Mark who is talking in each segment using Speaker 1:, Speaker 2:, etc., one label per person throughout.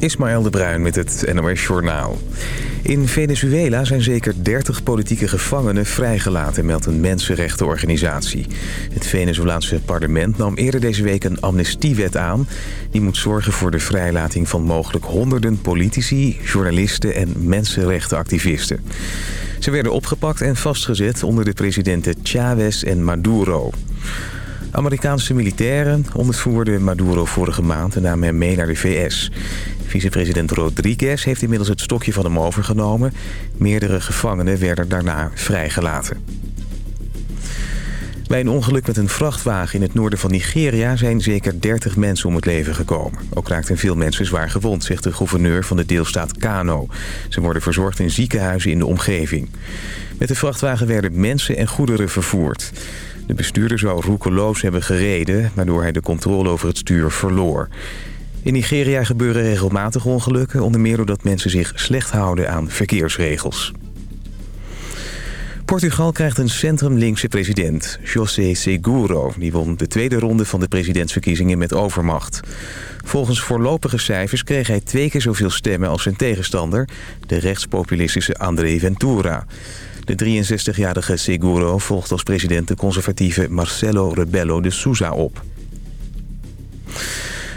Speaker 1: Ismaël de Bruin met het NOS Journaal. In Venezuela zijn zeker 30 politieke gevangenen vrijgelaten, meldt een mensenrechtenorganisatie. Het Venezolaanse parlement nam eerder deze week een amnestiewet aan. Die moet zorgen voor de vrijlating van mogelijk honderden politici, journalisten en mensenrechtenactivisten. Ze werden opgepakt en vastgezet onder de presidenten Chavez en Maduro. Amerikaanse militairen ontvoerden Maduro vorige maand en namen hem mee naar de VS. Vicepresident Rodriguez heeft inmiddels het stokje van hem overgenomen. Meerdere gevangenen werden daarna vrijgelaten. Bij een ongeluk met een vrachtwagen in het noorden van Nigeria zijn zeker 30 mensen om het leven gekomen. Ook raakten veel mensen zwaar gewond, zegt de gouverneur van de deelstaat Kano. Ze worden verzorgd in ziekenhuizen in de omgeving. Met de vrachtwagen werden mensen en goederen vervoerd. De bestuurder zou roekeloos hebben gereden, waardoor hij de controle over het stuur verloor. In Nigeria gebeuren regelmatig ongelukken, onder meer doordat mensen zich slecht houden aan verkeersregels. Portugal krijgt een centrumlinkse president, José Seguro. Die won de tweede ronde van de presidentsverkiezingen met overmacht. Volgens voorlopige cijfers kreeg hij twee keer zoveel stemmen als zijn tegenstander... de rechtspopulistische André Ventura. De 63-jarige Seguro volgt als president de conservatieve Marcelo Rebelo de Sousa op.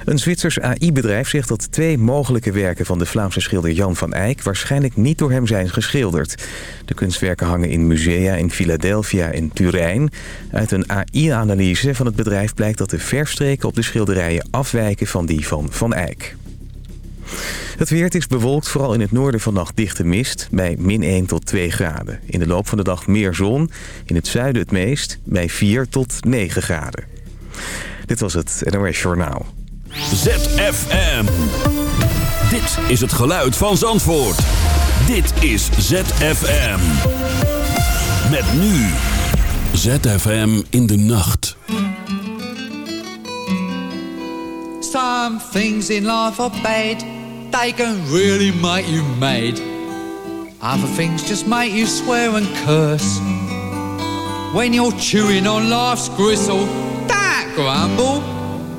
Speaker 1: Een Zwitsers AI-bedrijf zegt dat twee mogelijke werken van de Vlaamse schilder Jan van Eyck waarschijnlijk niet door hem zijn geschilderd. De kunstwerken hangen in musea in Philadelphia en Turijn. Uit een AI-analyse van het bedrijf blijkt dat de verfstreken op de schilderijen afwijken van die van Van Eyck. Het weer is bewolkt, vooral in het noorden vannacht dichte mist... bij min 1 tot 2 graden. In de loop van de dag meer zon, in het zuiden het meest... bij 4 tot 9 graden. Dit was het NOS Journaal.
Speaker 2: ZFM. Dit is het geluid van Zandvoort. Dit is ZFM. Met nu. ZFM in de nacht.
Speaker 3: Some things in life are bad. They can really make you mad. Other things just make you swear and curse. When you're chewing on life's gristle, that grumble,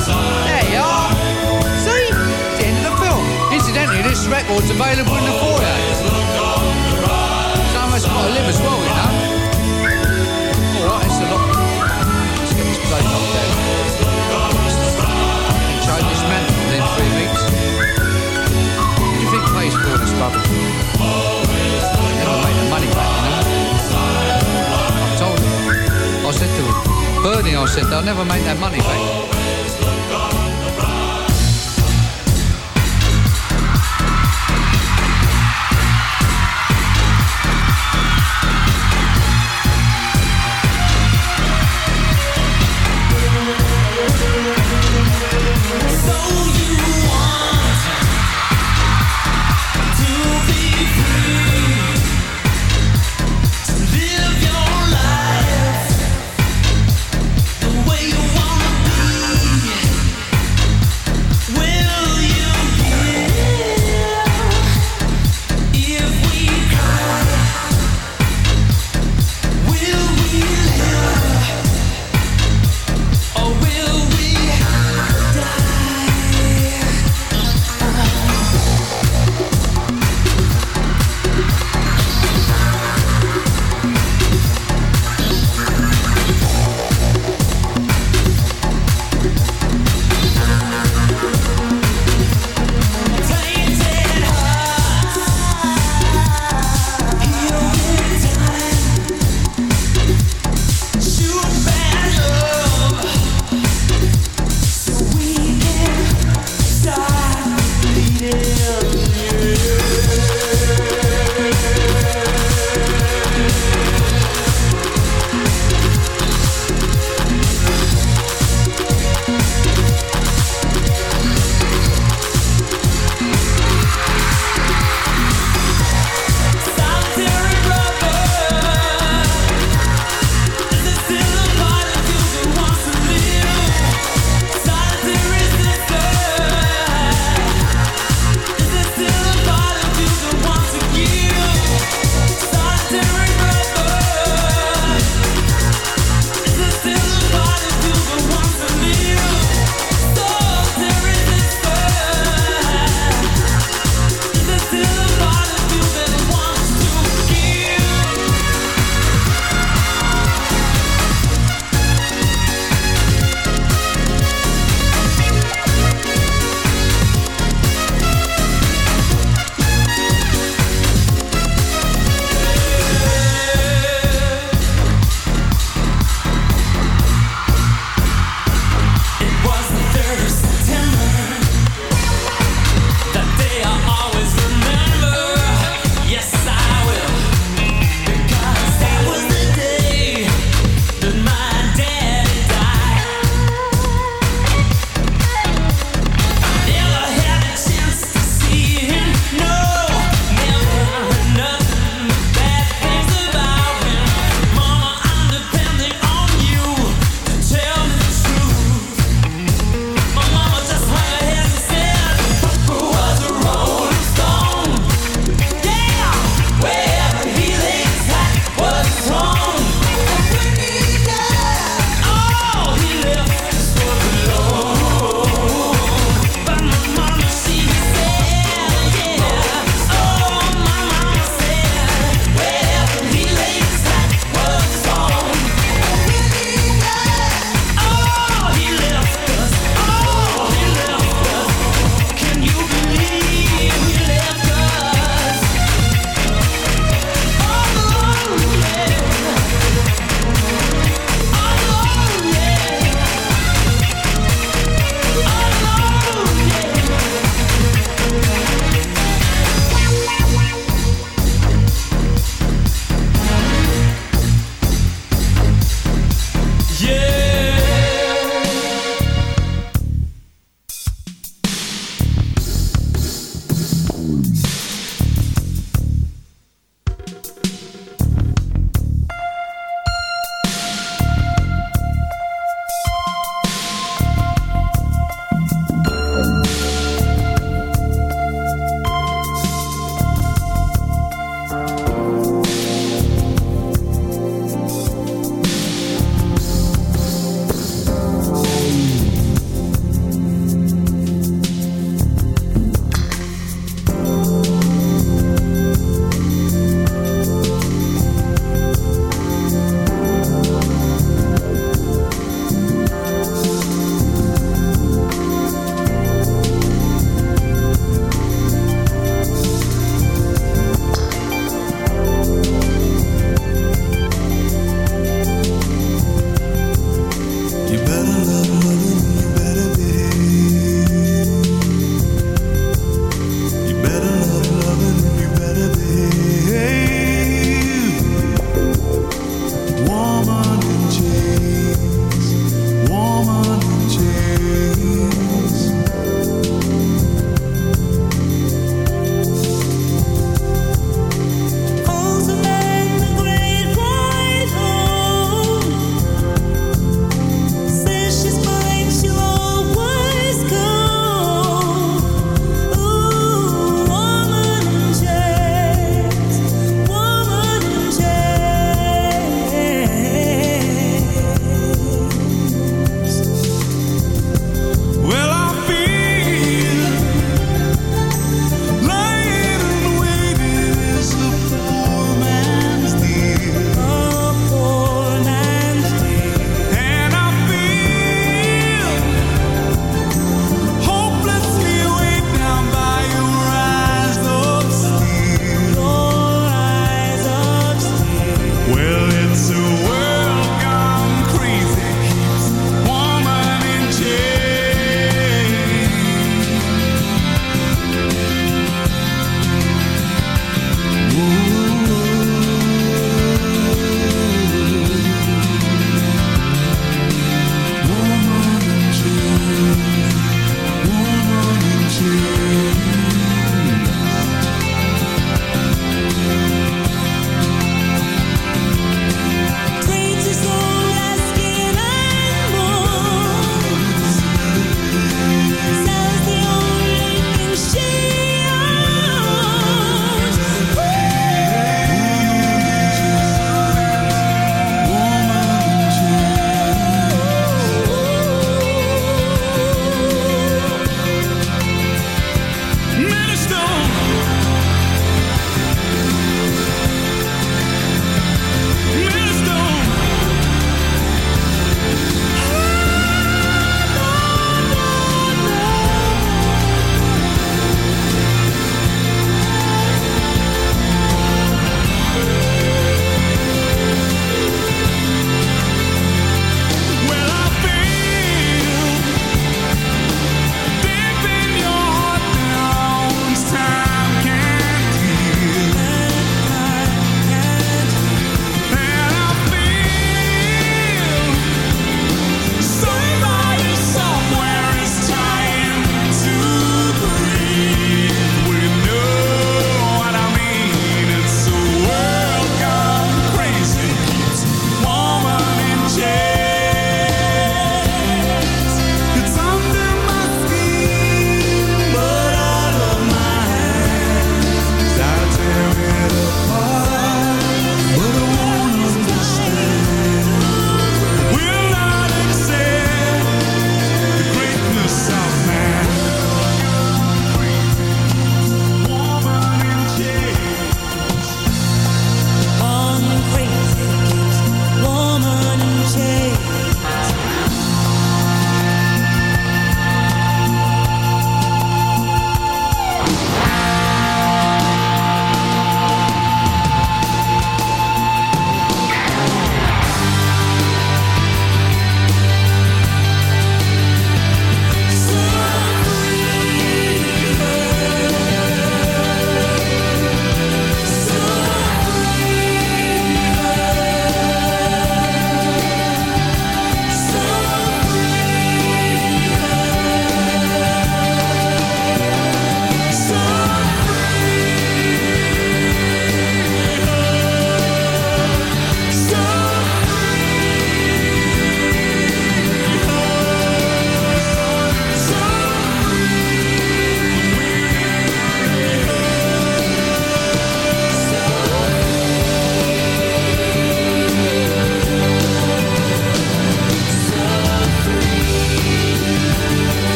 Speaker 3: There you are. See? It's the end of the film. Incidentally, this record's available in the foyer. Some of us got to live as well, you know. Alright, it's a lot. This man within three weeks. Do you think for all this? Never the money back, you know. I told him. I said to him, Bernie, I said, they'll never make that money back.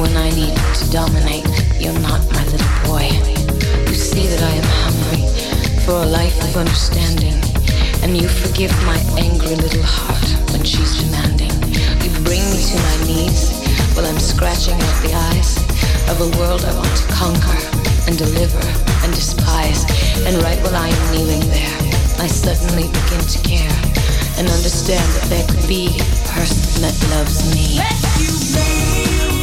Speaker 4: When I need to dominate, you're not my little boy. You see that I am hungry for a life of understanding, and you forgive my angry little heart when she's demanding. You bring me to my knees while I'm scratching out the eyes of a world I want to conquer and deliver and despise. And right while I am kneeling there, I suddenly begin to care and understand that there could be a person that loves me.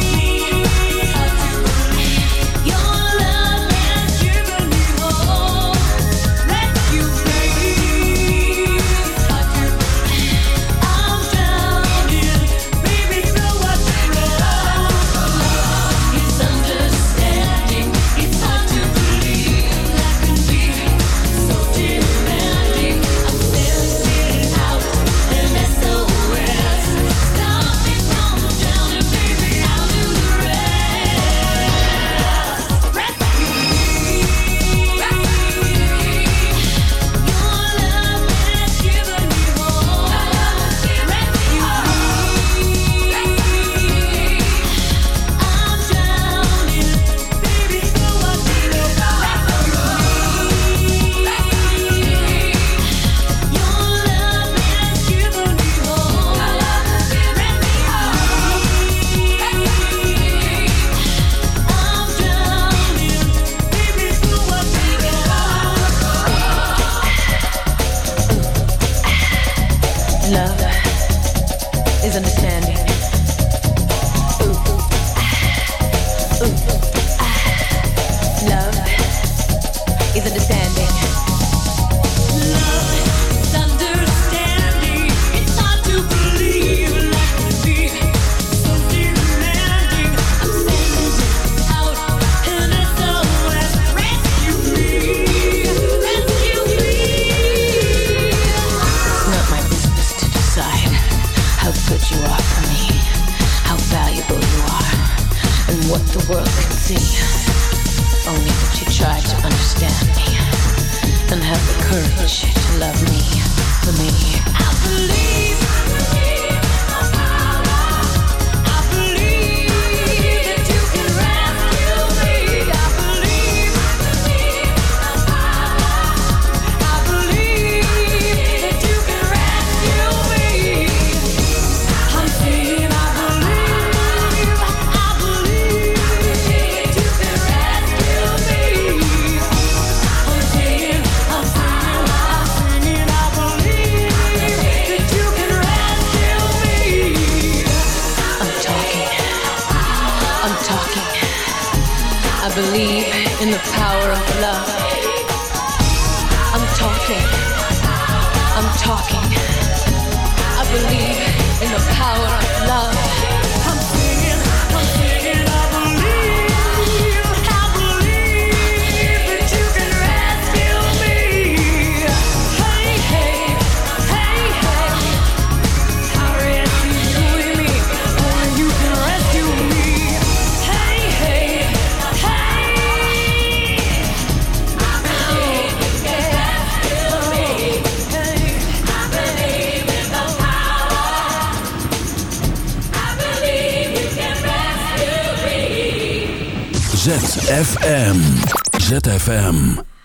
Speaker 5: ZFM. ZFM.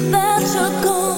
Speaker 4: that you're gone.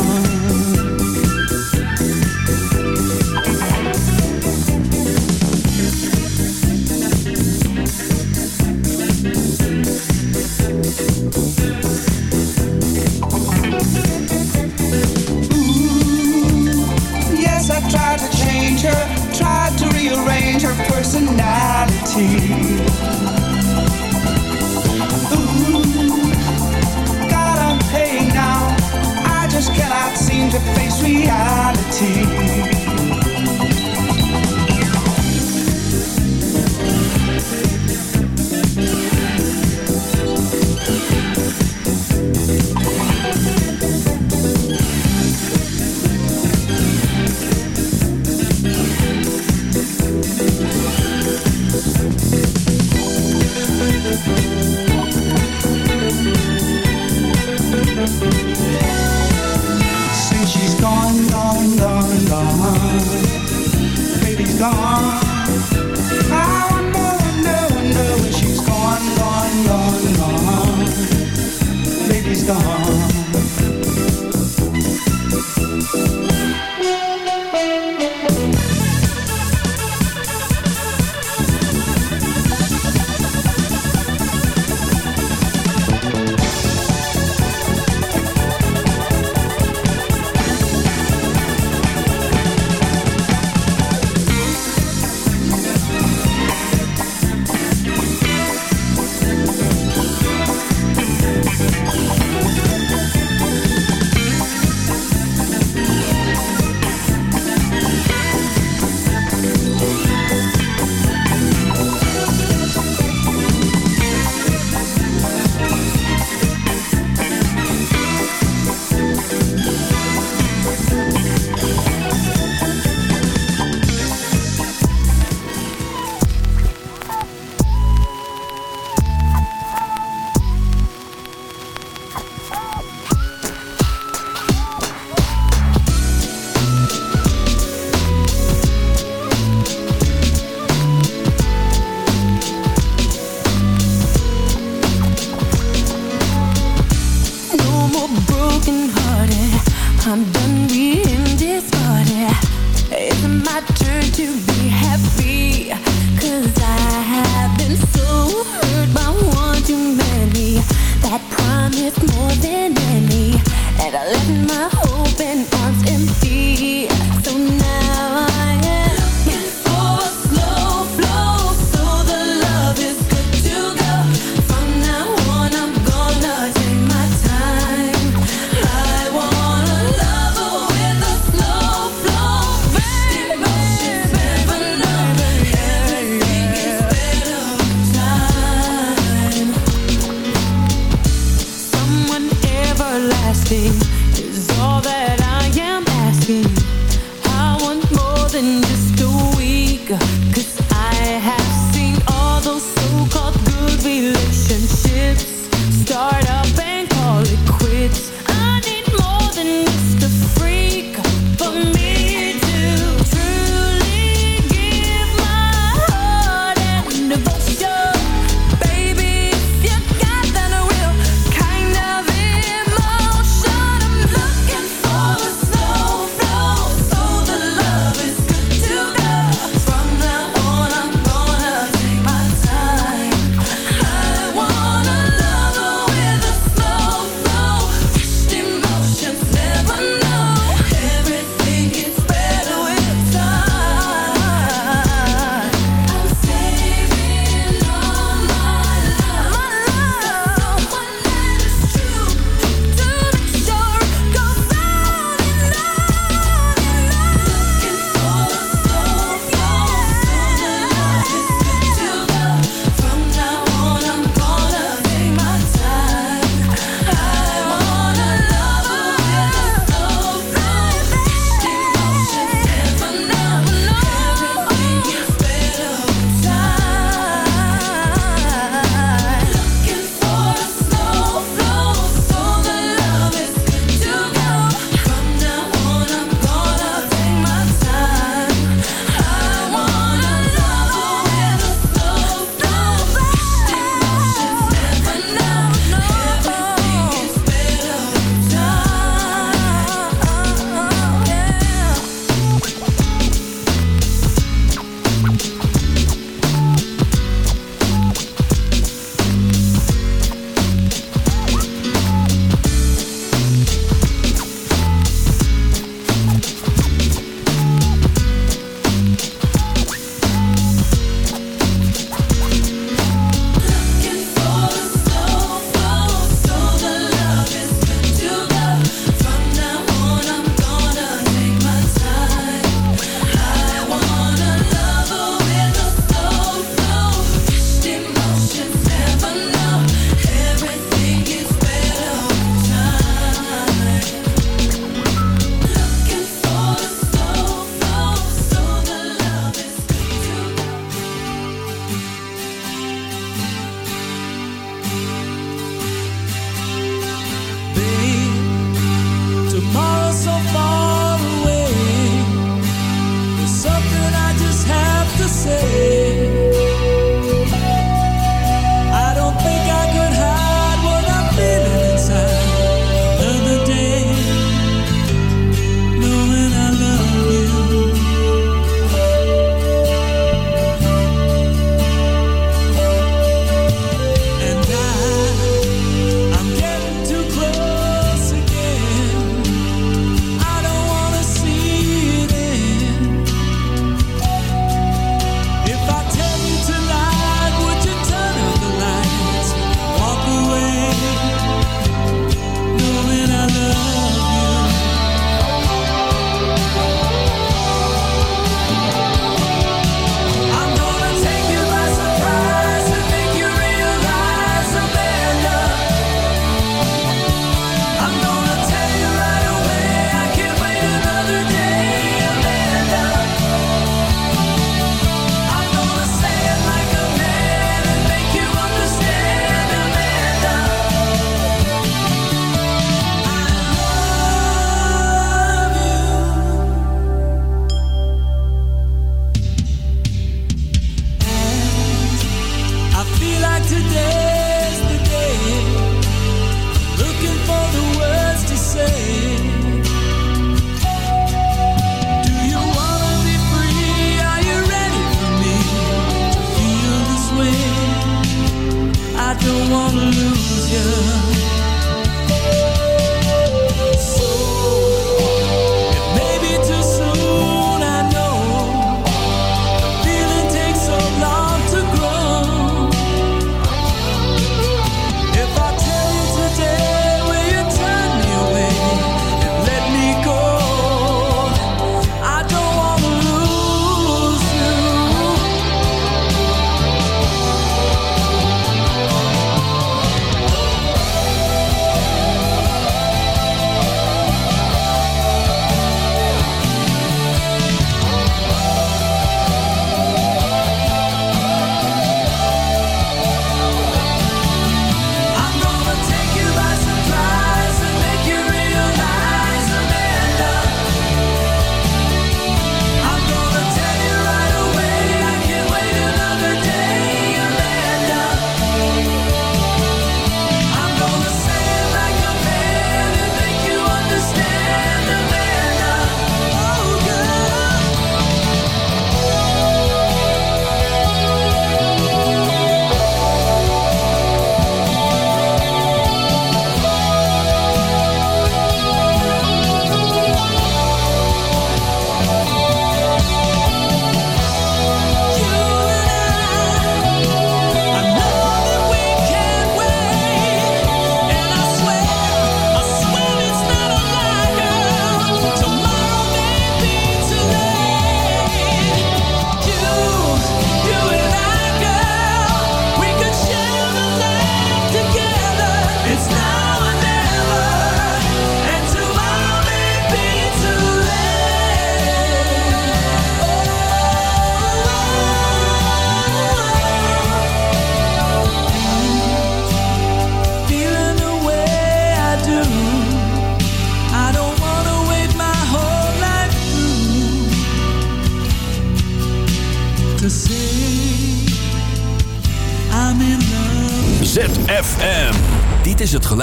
Speaker 6: to face reality. gone.
Speaker 5: speaker